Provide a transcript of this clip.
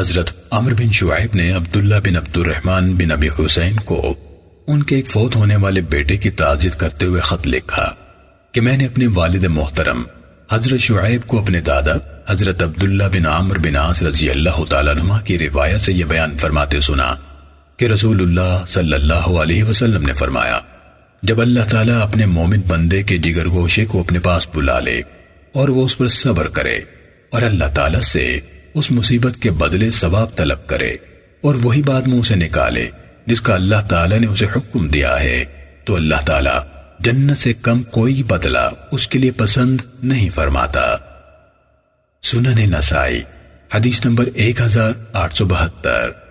حضرت عمر بن شعیب نے عبداللہ بن عبد الرحمن بن ابی حسین کو ان کے ایک فوت ہونے والے بیٹے کی تعزیت کرتے ہوئے خط لکھا کہ میں نے اپنے والد محترم حضرت شعیب کو اپنے دادا حضرت عبداللہ بن عمر بن عاص رضی اللہ تعالیٰ عنہ کی روایت سے یہ بیان فرماتے سنا کہ رسول اللہ صلی اللہ علیہ وسلم نے فرمایا، جب اللہ تعالیٰ اپنے مومن بندے کے جگر گوشے کو اپنے پاس بلا لے اور وہ اس پر صبر کرے اور اللہ تعالیٰ سے اس مصیبت کے بدلے ثواب طلب کرے اور وہی بات منہ سے نکالے جس کا اللہ تعالیٰ نے اسے حکم دیا ہے۔ تو اللہ تعالیٰ جنت سے کم کوئی بدلہ اس کے لیے پسند نہیں فرماتا۔ سنن نسائی، حدیث نمبر ایک ہزار آٹھ سو بہتر۔